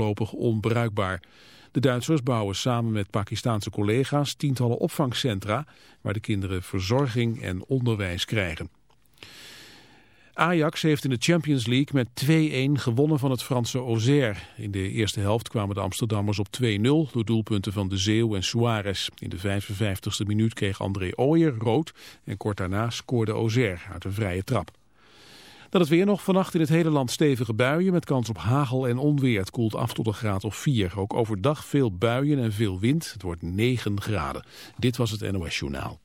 voorlopig onbruikbaar. De Duitsers bouwen samen met Pakistanse collega's tientallen opvangcentra... waar de kinderen verzorging en onderwijs krijgen. Ajax heeft in de Champions League met 2-1 gewonnen van het Franse Auxerre. In de eerste helft kwamen de Amsterdammers op 2-0 door doelpunten van De Zeeuw en Suarez. In de 55e minuut kreeg André Ooyer rood en kort daarna scoorde Auxerre uit een vrije trap. Dan het weer nog vannacht in het hele land stevige buien met kans op hagel en onweer. Het koelt af tot een graad of 4. Ook overdag veel buien en veel wind. Het wordt 9 graden. Dit was het NOS Journaal.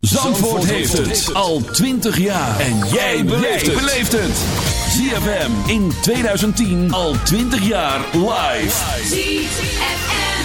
Zandvoort, heeft het al 20 jaar. En jij beleeft het. ZFM in 2010 al 20 jaar live.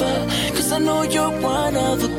Cause I know you're one of a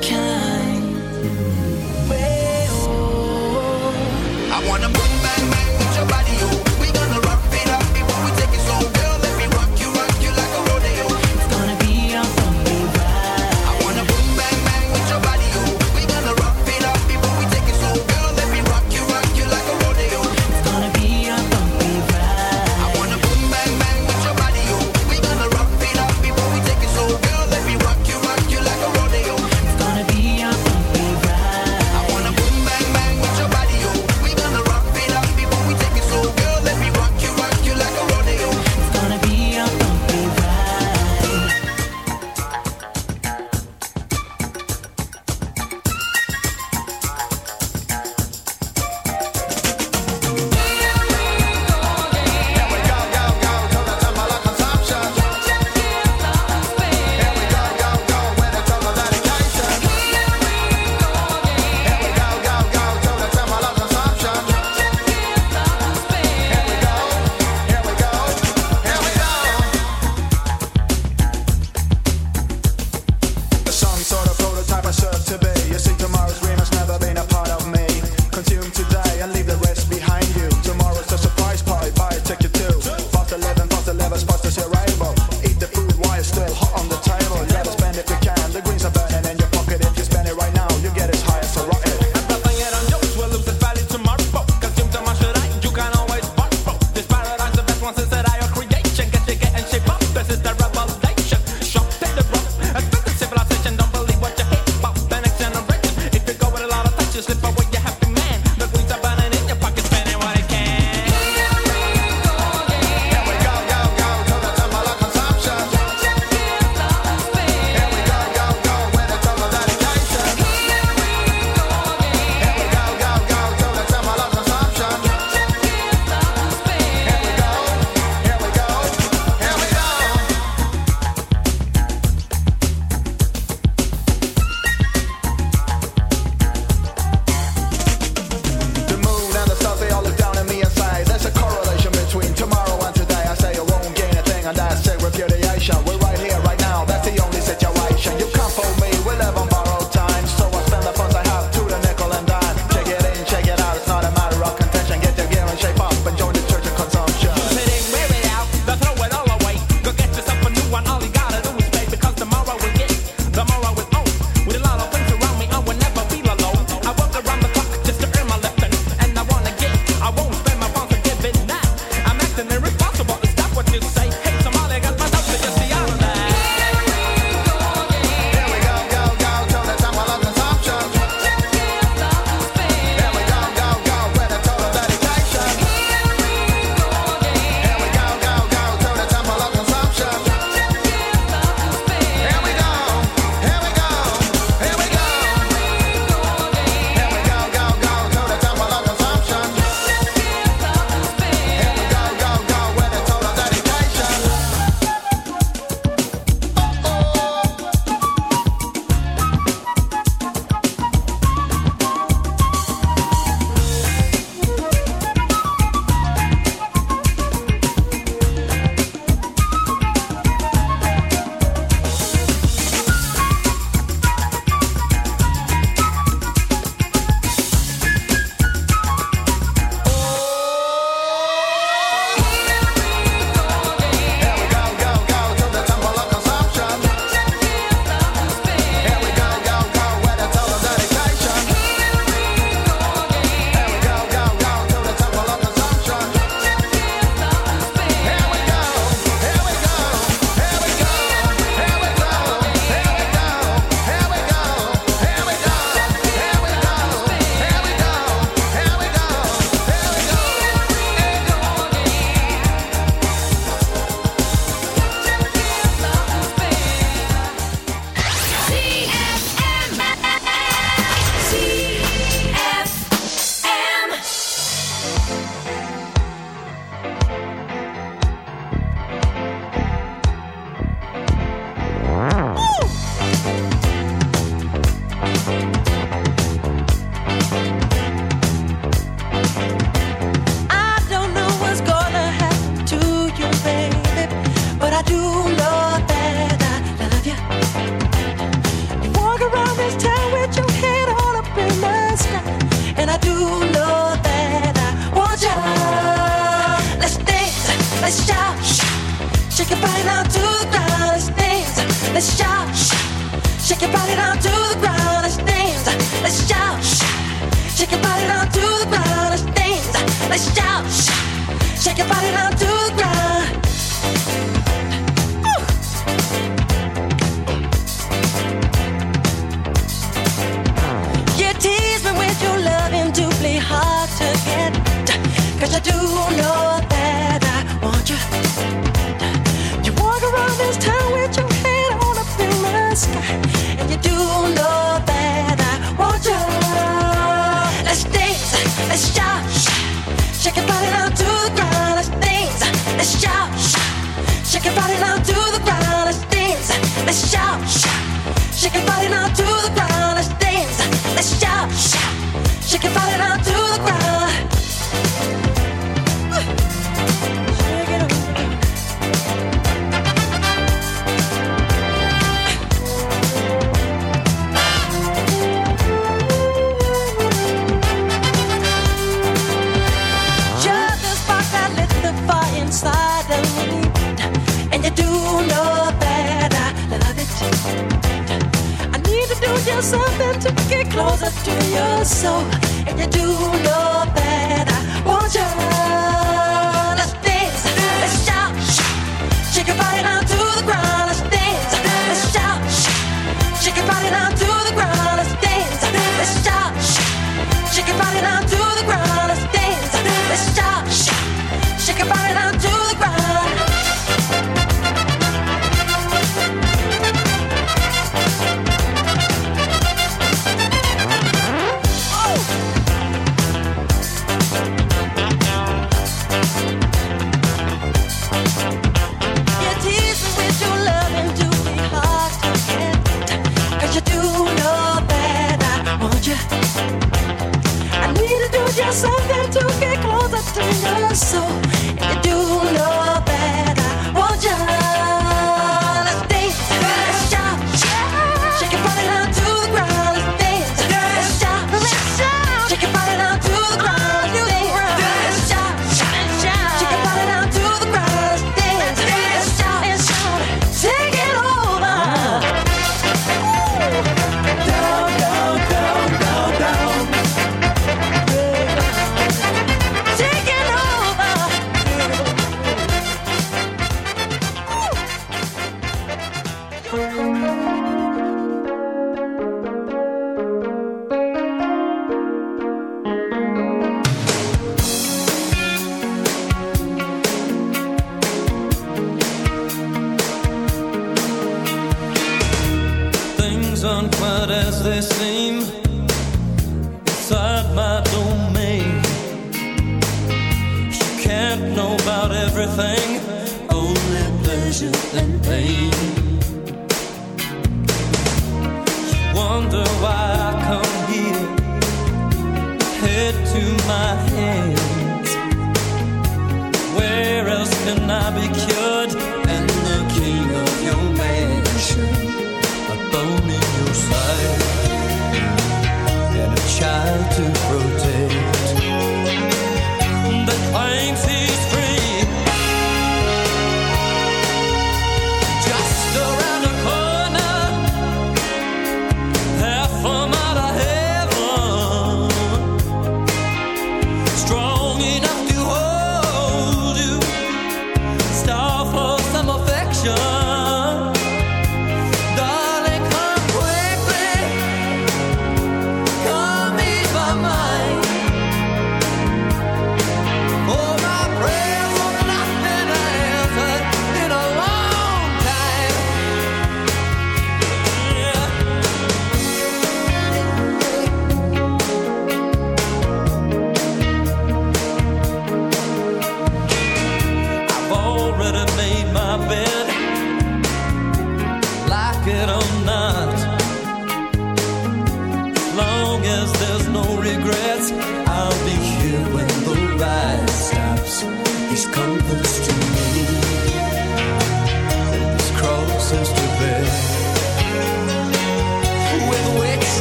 to your soul. And you do know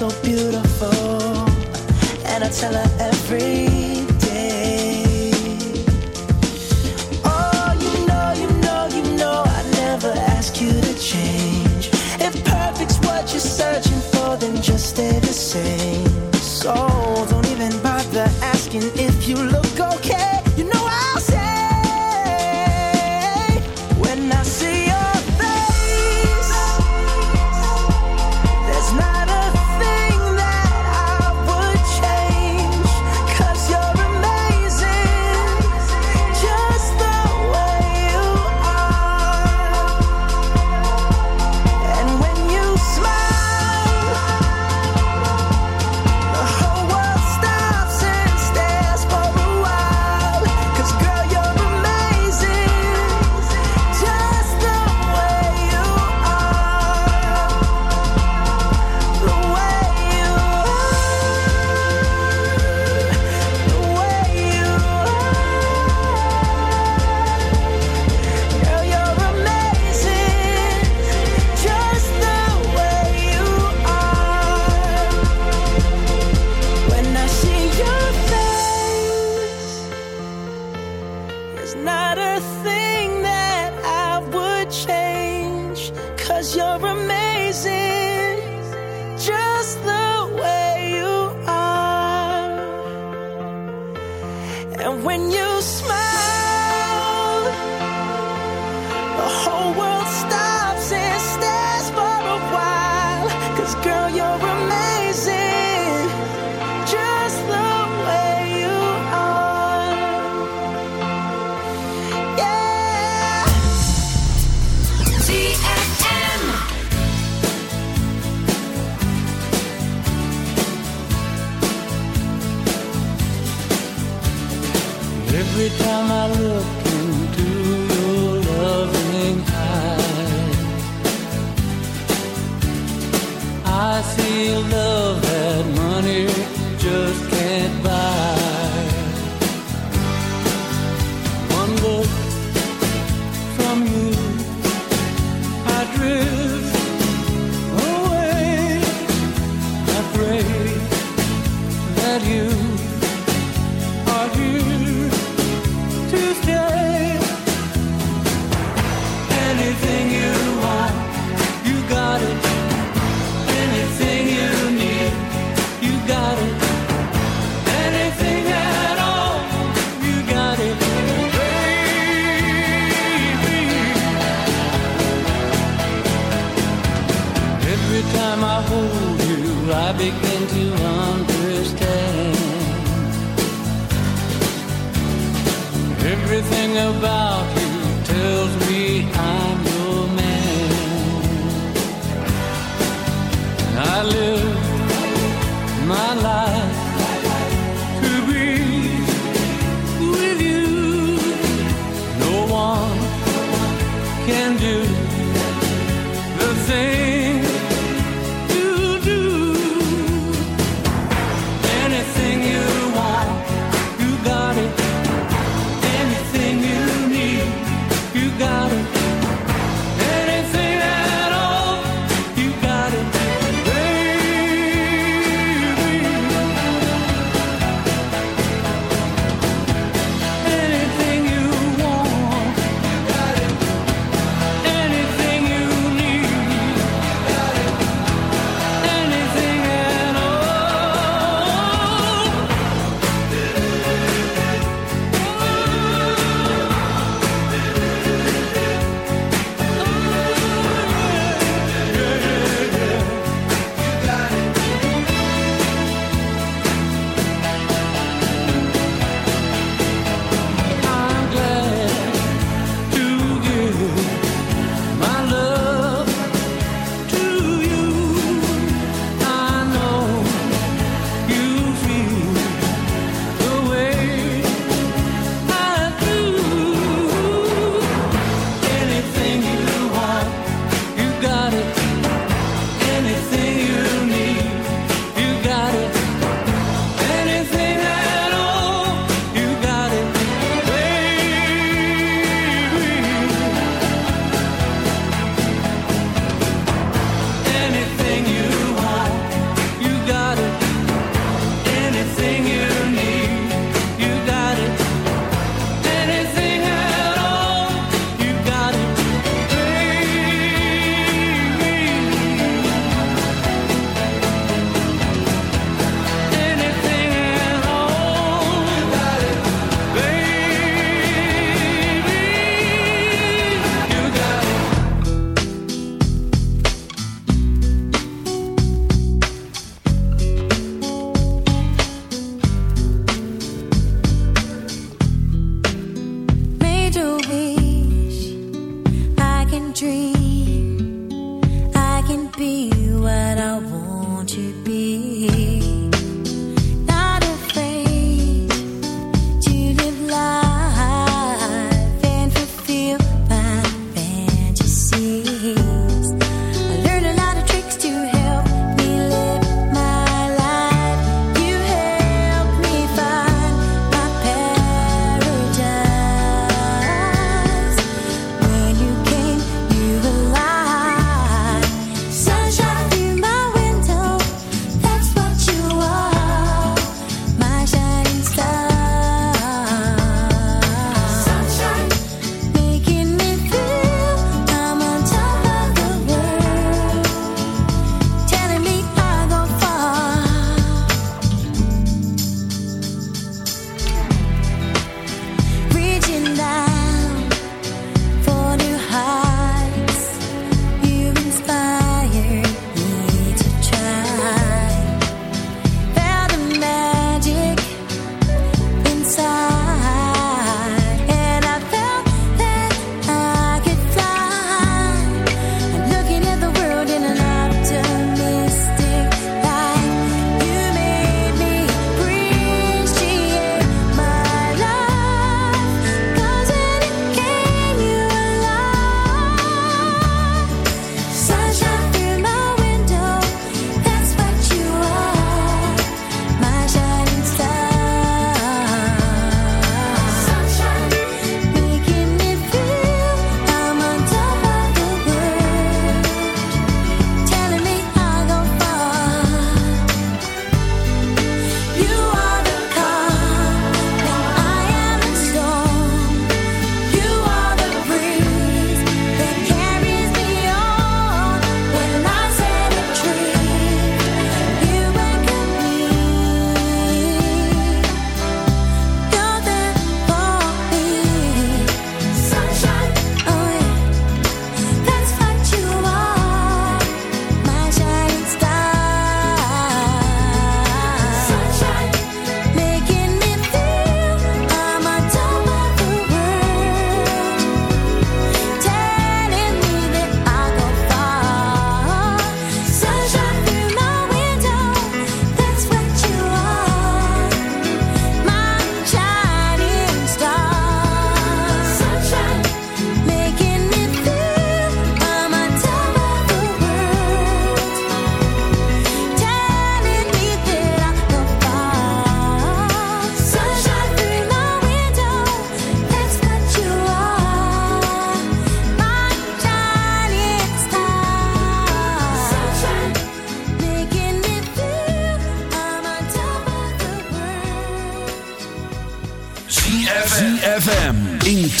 so beautiful, and I tell her every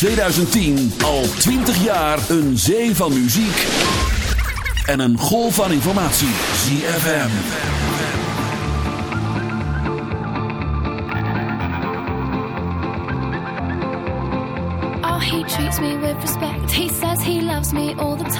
2010 al 20 jaar een zee van muziek en een golf van informatie. ZFM. Oh, he treats me with respect. He says he loves me all the time.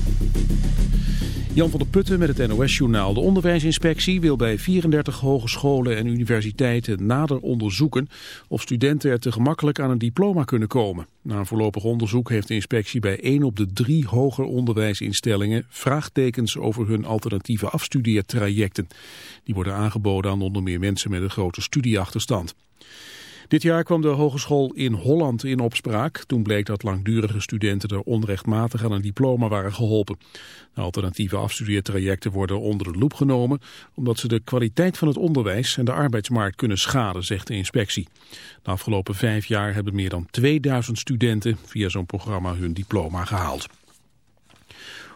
Jan van der Putten met het NOS-journaal. De onderwijsinspectie wil bij 34 hogescholen en universiteiten nader onderzoeken of studenten er te gemakkelijk aan een diploma kunnen komen. Na een voorlopig onderzoek heeft de inspectie bij één op de drie hoger onderwijsinstellingen vraagtekens over hun alternatieve afstudeertrajecten. Die worden aangeboden aan onder meer mensen met een grote studieachterstand. Dit jaar kwam de hogeschool in Holland in opspraak. Toen bleek dat langdurige studenten er onrechtmatig aan een diploma waren geholpen. Alternatieve afstudeertrajecten worden onder de loep genomen... omdat ze de kwaliteit van het onderwijs en de arbeidsmarkt kunnen schaden, zegt de inspectie. De afgelopen vijf jaar hebben meer dan 2000 studenten via zo'n programma hun diploma gehaald.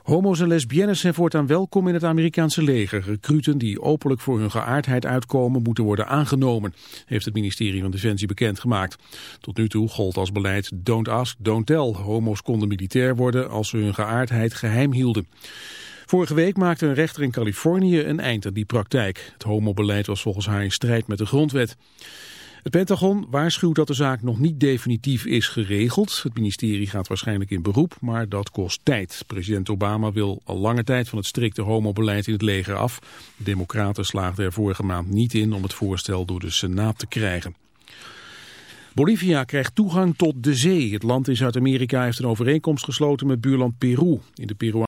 Homo's en lesbiennes zijn voortaan welkom in het Amerikaanse leger. Recruten die openlijk voor hun geaardheid uitkomen moeten worden aangenomen, heeft het ministerie van Defensie bekendgemaakt. Tot nu toe gold als beleid don't ask, don't tell. Homo's konden militair worden als ze hun geaardheid geheim hielden. Vorige week maakte een rechter in Californië een eind aan die praktijk. Het homobeleid was volgens haar in strijd met de grondwet. Het Pentagon waarschuwt dat de zaak nog niet definitief is geregeld. Het ministerie gaat waarschijnlijk in beroep, maar dat kost tijd. President Obama wil al lange tijd van het strikte homobeleid in het leger af. De democraten slaagden er vorige maand niet in om het voorstel door de Senaat te krijgen. Bolivia krijgt toegang tot de zee. Het land in Zuid-Amerika heeft een overeenkomst gesloten met buurland Peru. In de Peru